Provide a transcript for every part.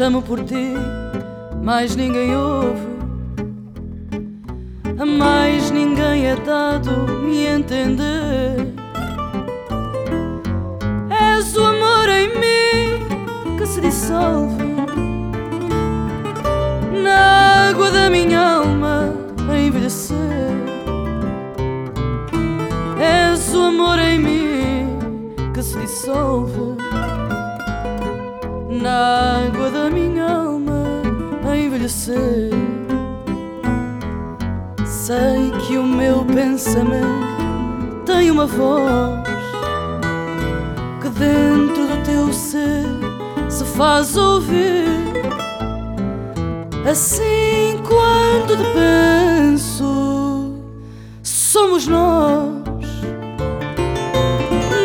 chamo por ti, mais ninguém ouve. A mais ninguém é dado me entender. És o amor em mim que se dissolve na água da minha alma a envelhecer. És o amor em mim que se dissolve na água da minha alma a envelhecer. Sei que o meu pensamento tem uma voz que dentro do teu ser se faz ouvir. Assim quando te penso, somos nós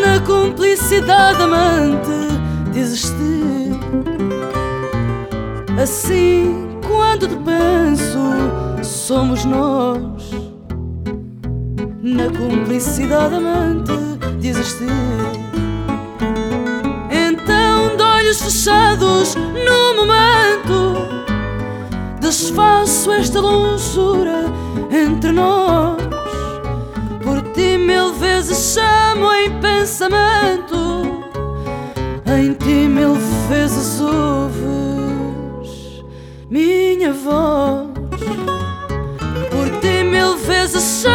na cumplicidade amante de existir. Assim quando te penso, somos nós na cumplicidade amante de existir. Então, de olhos fechados, no momento, desfaço esta longura entre nós. Por ti, mil vezes chamo em pensamento, minha voz. Por ti, mil vezes chamo